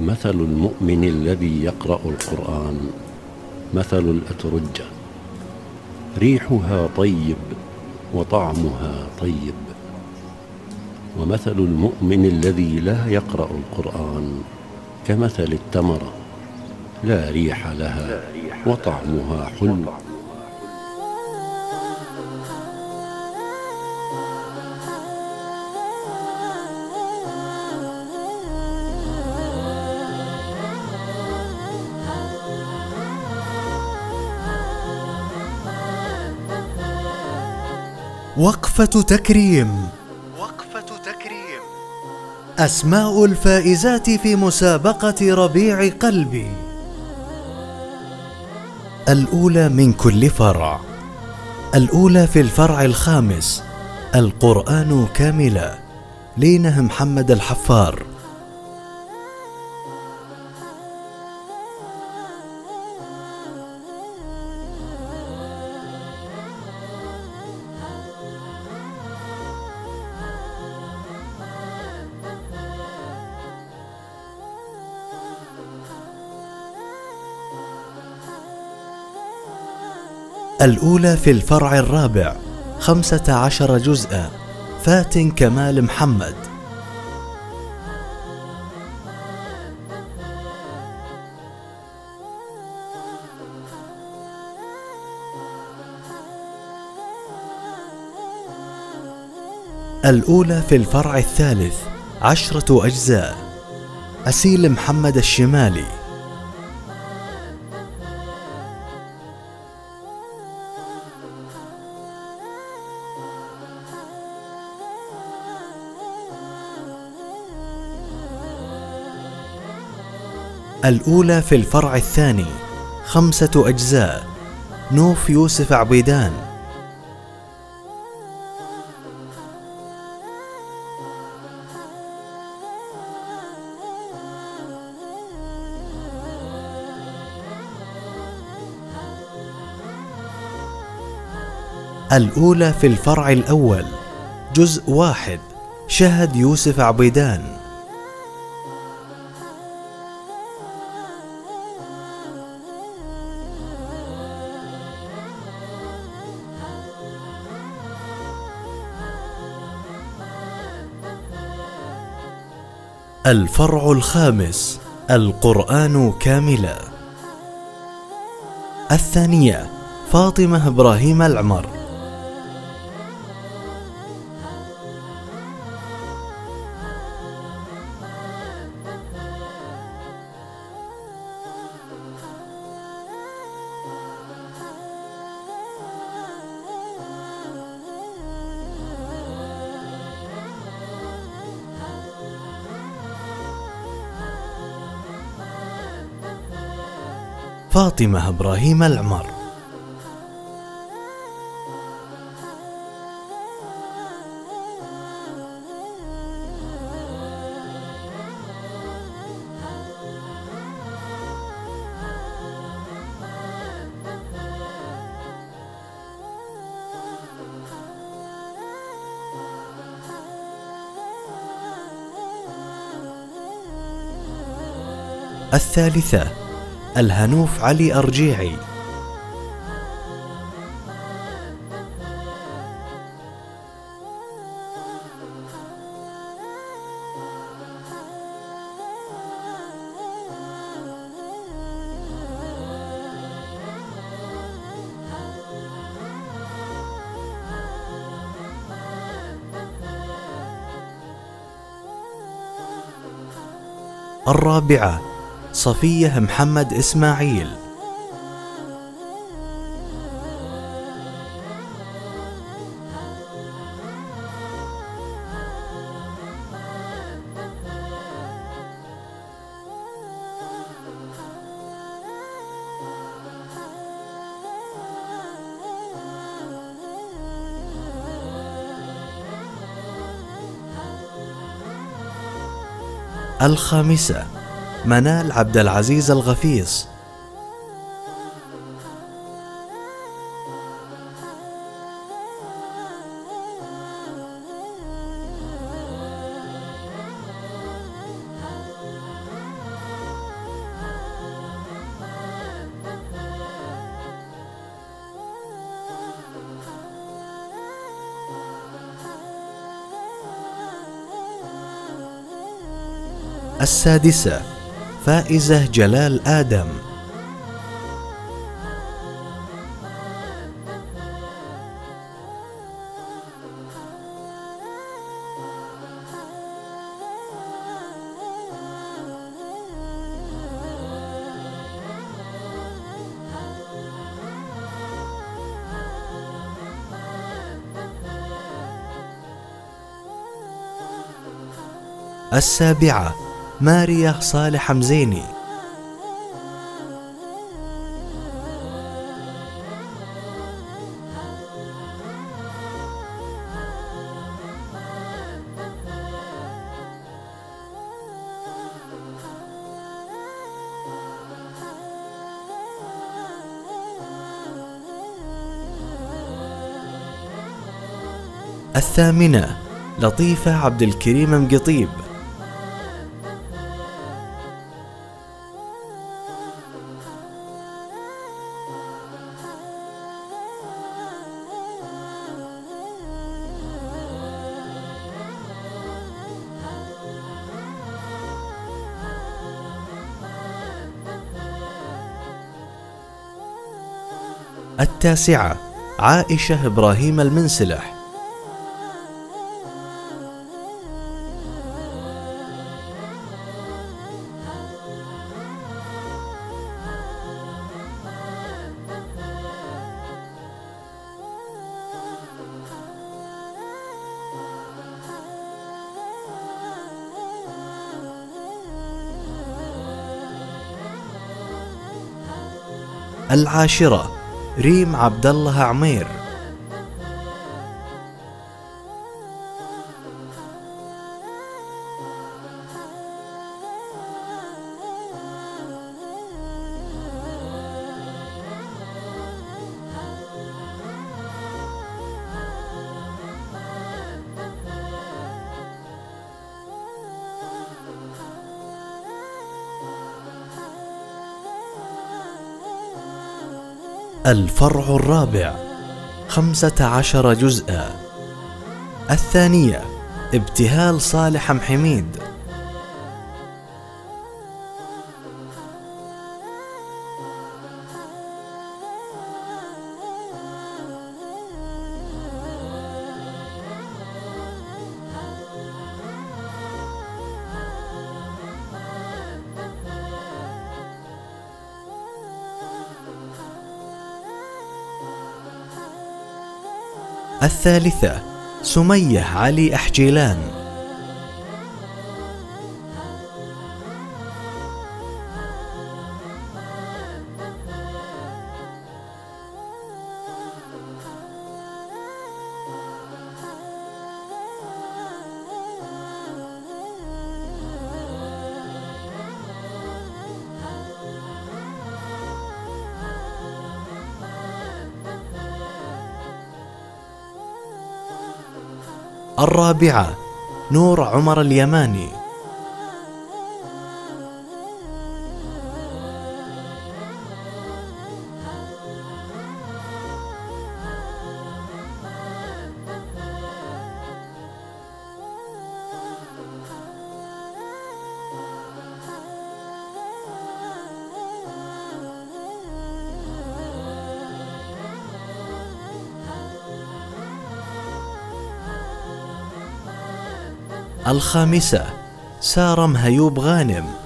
مثل المؤمن الذي يقرأ القرآن مثل الاترجه ريحها طيب وطعمها طيب. ومثل المؤمن الذي لا يقرأ القرآن كمثل التمره لا ريح لها وطعمها حلو. وقفة تكريم. وقفة تكريم. أسماء الفائزات في مسابقة ربيع قلبي. الأولى من كل فرع. الأولى في الفرع الخامس. القرآن كاملا. لينه محمد الحفار. الأولى في الفرع الرابع خمسة عشر جزءا. فاتن كمال محمد. الأولى في الفرع الثالث عشرة أجزاء. أسيل محمد الشمالي. الأولى في الفرع الثاني خمسة أجزاء نوف يوسف عبيدان. الأولى في الفرع الأول جزء واحد شهد يوسف عبيدان. الفرع الخامس القرآن كاملا. الثانية فاطمة إبراهيم العمر. فاطمة إبراهيم العمر. الثالثة الهنوف علي أرجيعي. الرابعة. صفية محمد إسماعيل. الخامسة. منال عبد العزيز الغفيص. السادسة. فائزة جلال آدم. السابعة. ماريا صالح مزيني الثامنة لطيفة عبد الكريم مقطيب التاسعة عائشة إبراهيم المنسلح. العاشرة ريم عبد الله عمير. الفرع الرابع خمسة عشر جزءا. الثانية ابتهال صالح محميد. الثالثة سمية علي أحجيلان. الرابعة نور عمر اليماني. الخامسة سارة مهيوب غانم.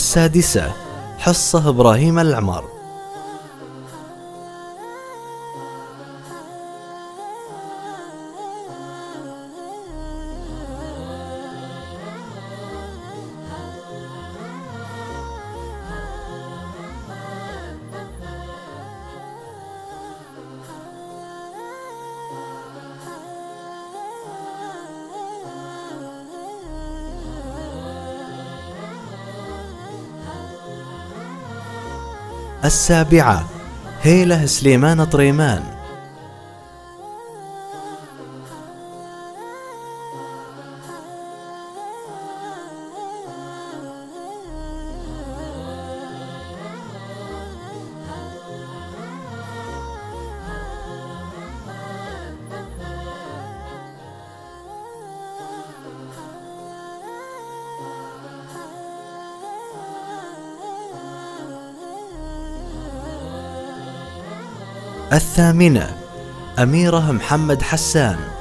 السادسة حصة إبراهيم العمر السابعة. هيلة سليمان طريمان. الثامنة أميرة محمد حسان.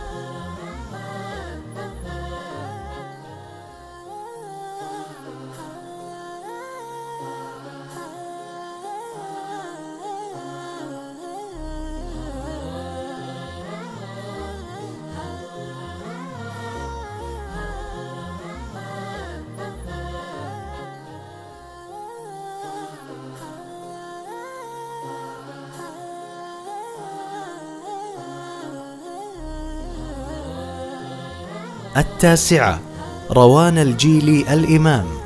التاسعة روان الجيلي الإمام.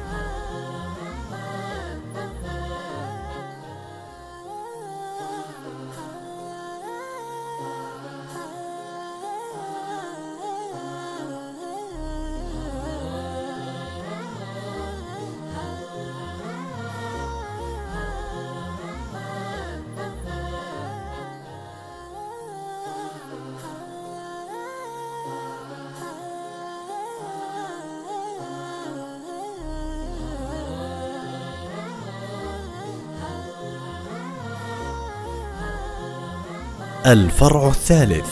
الفرع الثالث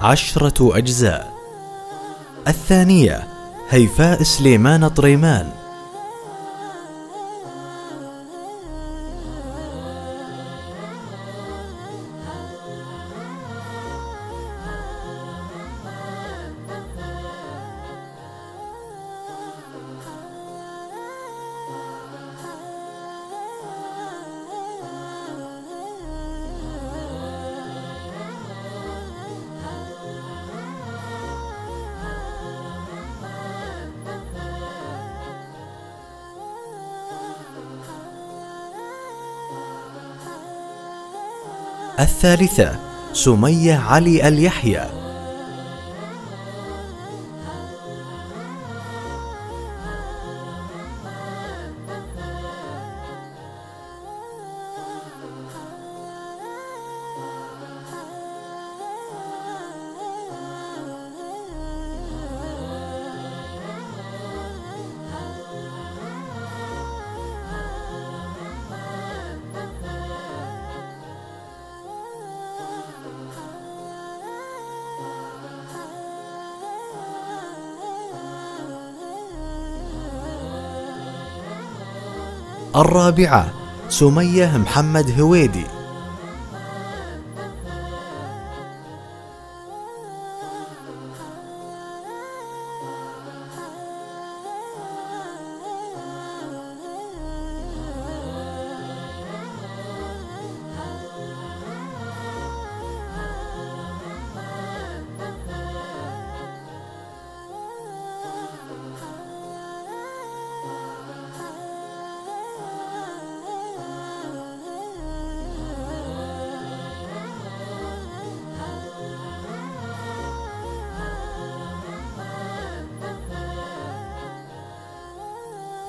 عشرة أجزاء. الثانية هيفاء سليمان طريمان. الثالثة سمية علي اليحيى. الرابعة سمية محمد هويدي.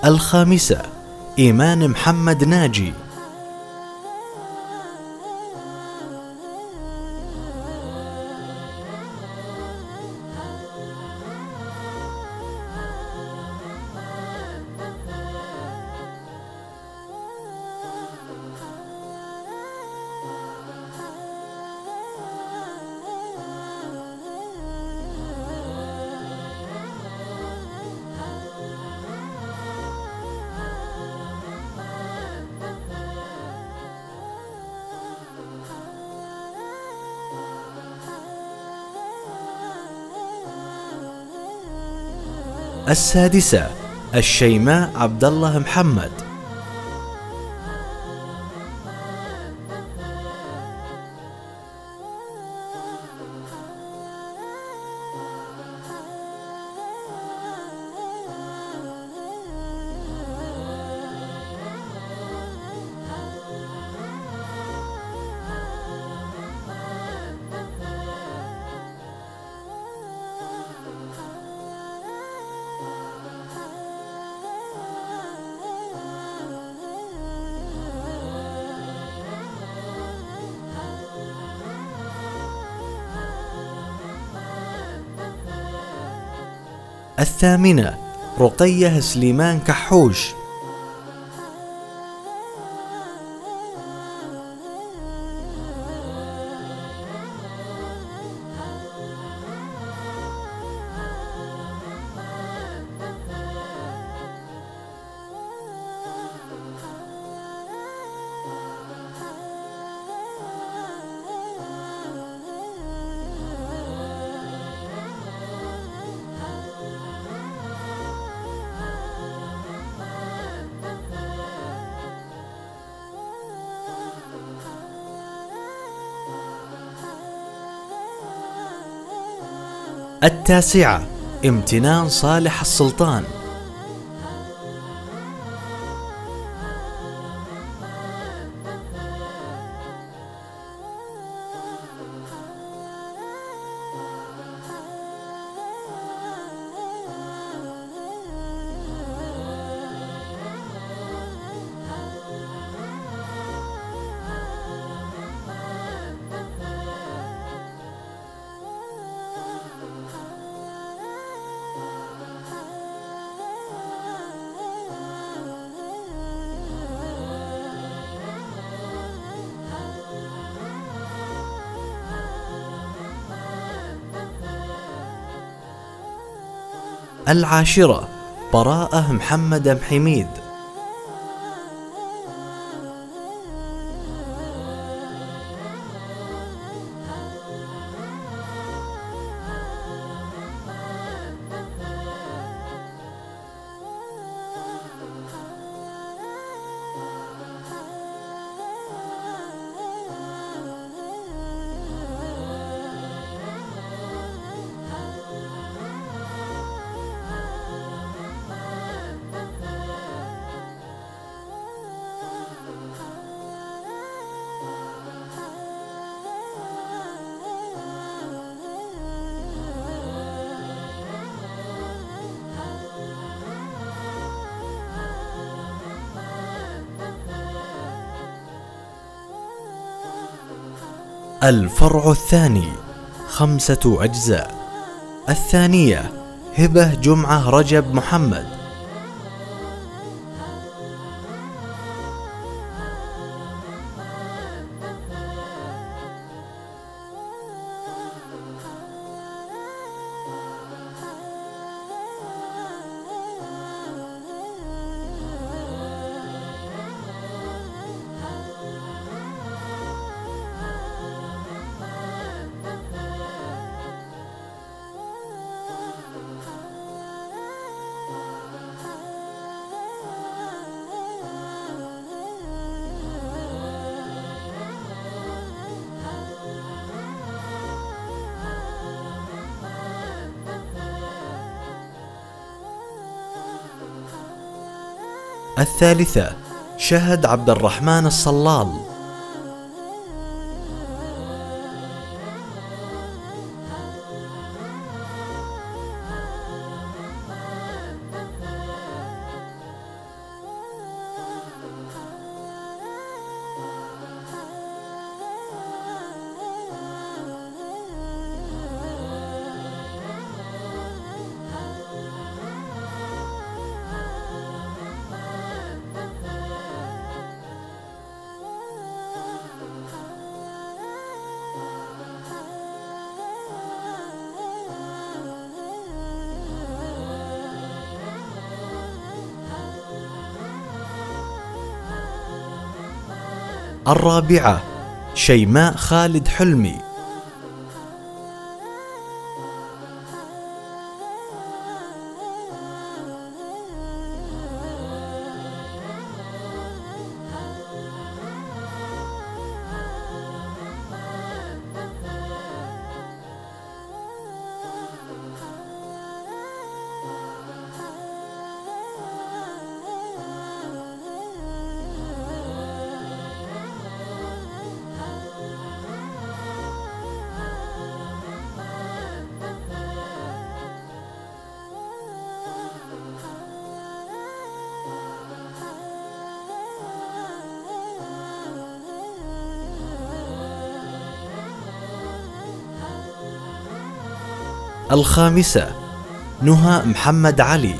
الخامسة إيمان محمد ناجي. السادسة الشيماء عبد الله محمد. الثامنة رقية سليمان كحوش. التاسعة امتنان صالح السلطان. العاشرة. براءة محمد محميد الفرع الثاني خمسة أجزاء. الثانية هبة جمعة رجب محمد. الثالثة شهد عبد الرحمن الصلال. الرابعة شيماء خالد حلمي. الخامسة نهى محمد علي.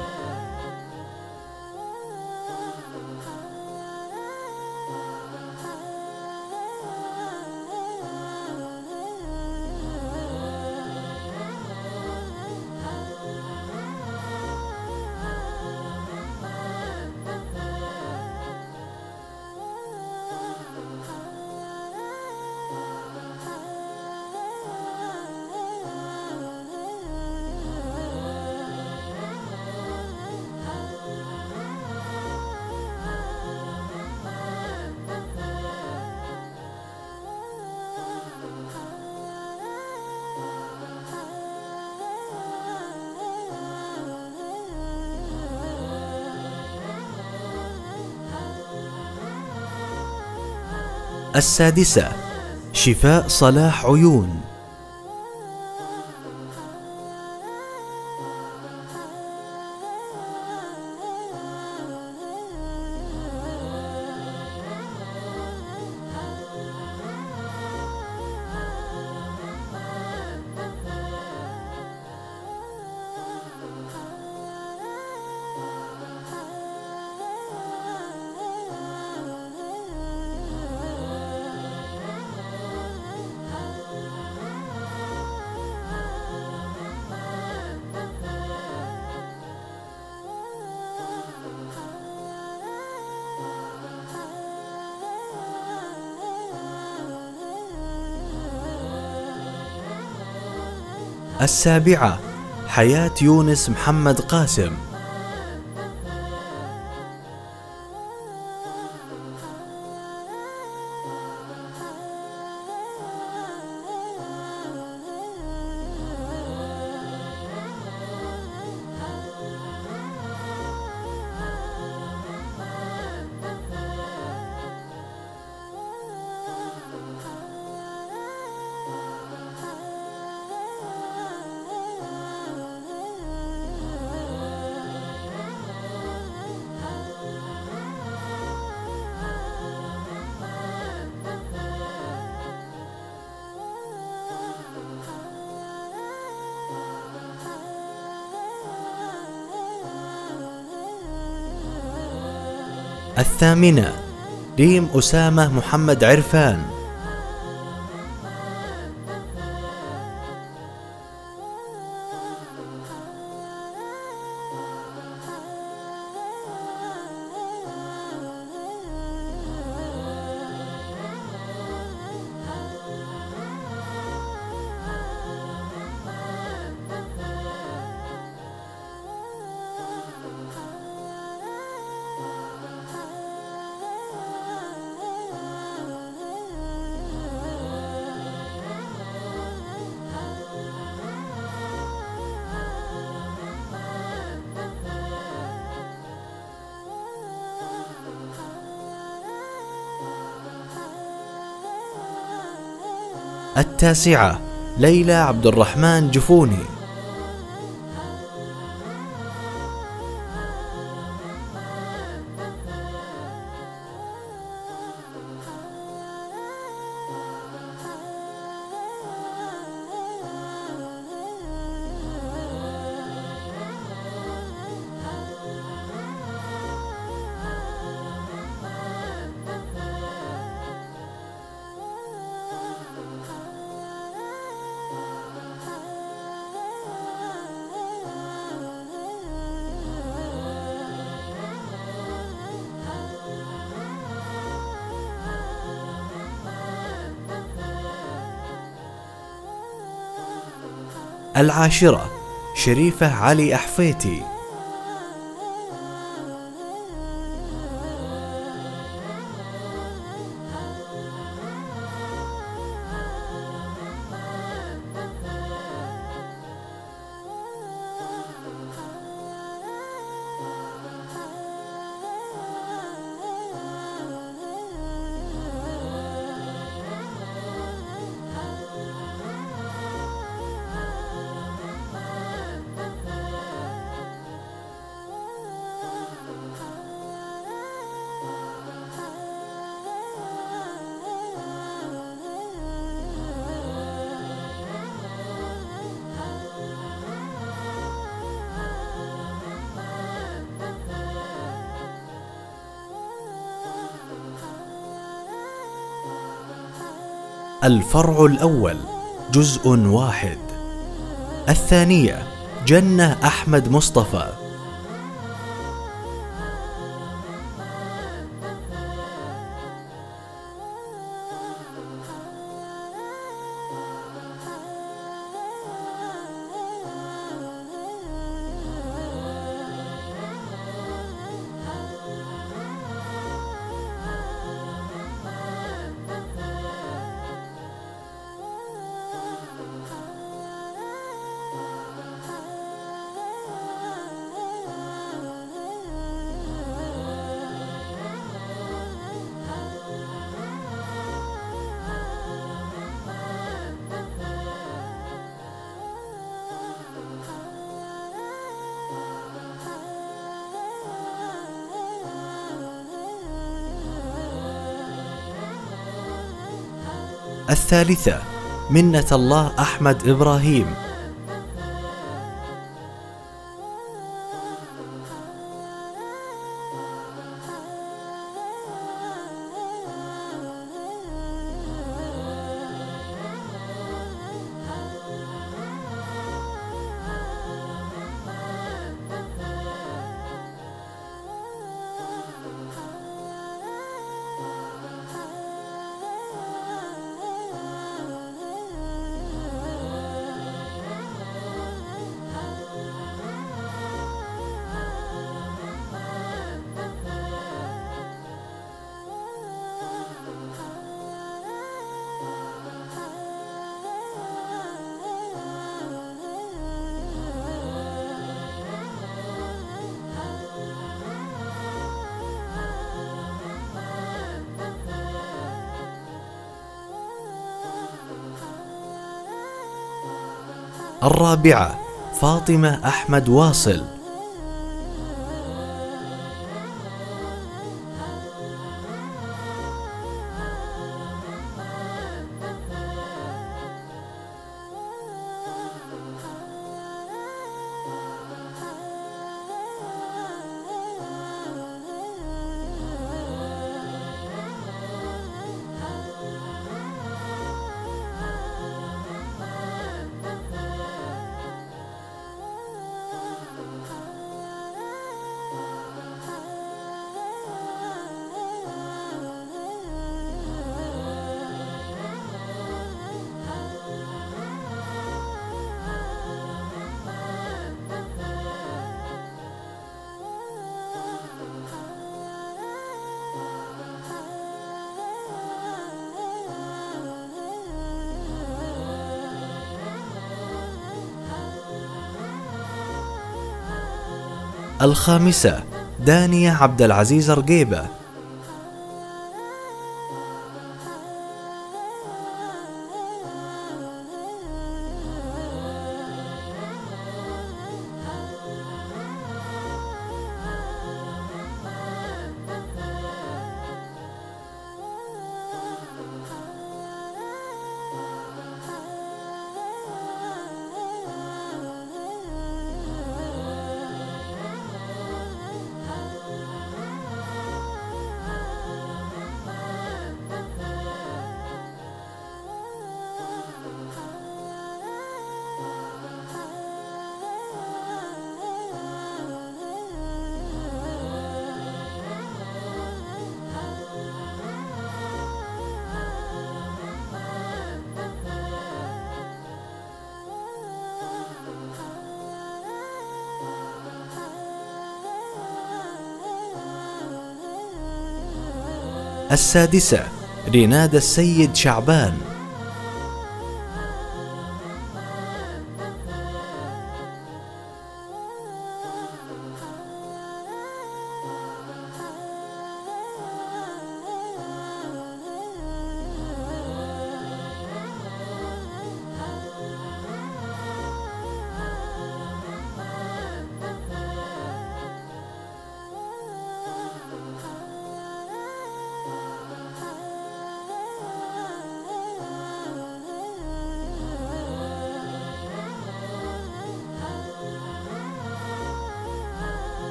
السادسة شفاء صلاح عيون. السابعة حياة يونس محمد قاسم. الثامنة ريم أسامة محمد عرفان. التاسعة ليلى عبد الرحمن جفوني. العاشرة شريفة علي أحفيتي. الفرع الأول جزء واحد. الثانية جنة أحمد مصطفى. الثالثة منة الله أحمد إبراهيم. الرابعة فاطمة أحمد واصل. الخامسة دانية عبد العزيز رقيبة السادسة رناد السيد شعبان.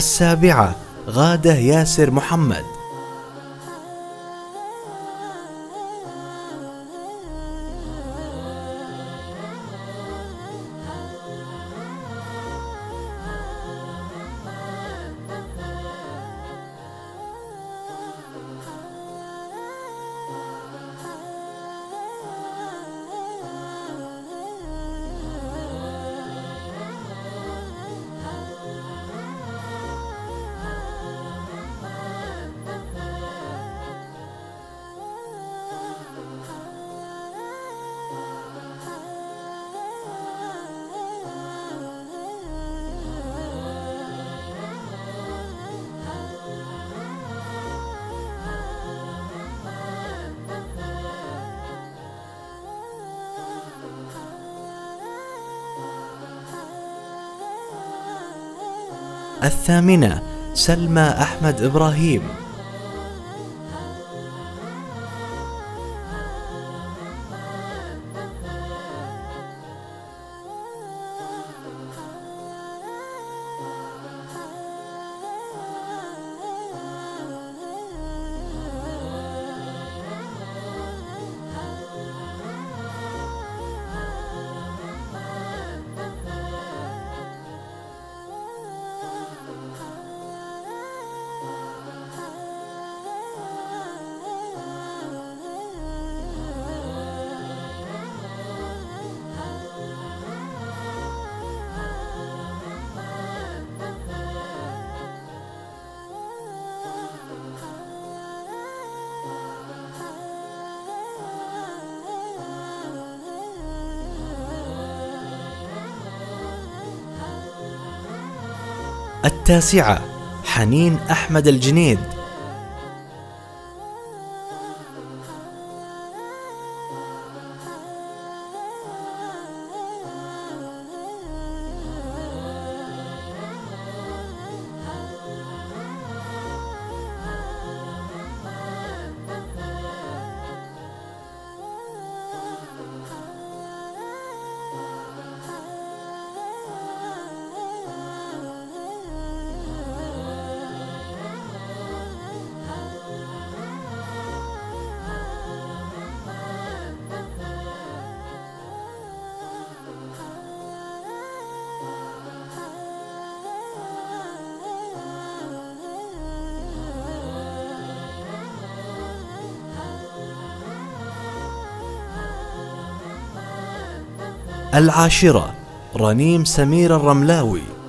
السابعة غادة ياسر محمد. الثامنة سلمى أحمد إبراهيم. التاسعة حنين أحمد الجنيد. العاشرة رنيم سمير الرملاوي.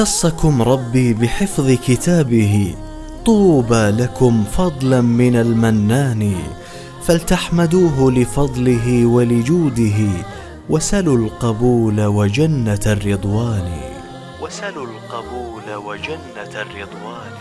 اختصكم ربي بحفظ كتابه. طوبى لكم فضلا من المنان. فلتحمدوه لفضله ولجوده. وسلوا القبول وجنة الرضوان. وسلوا القبول وجنة الرضوان.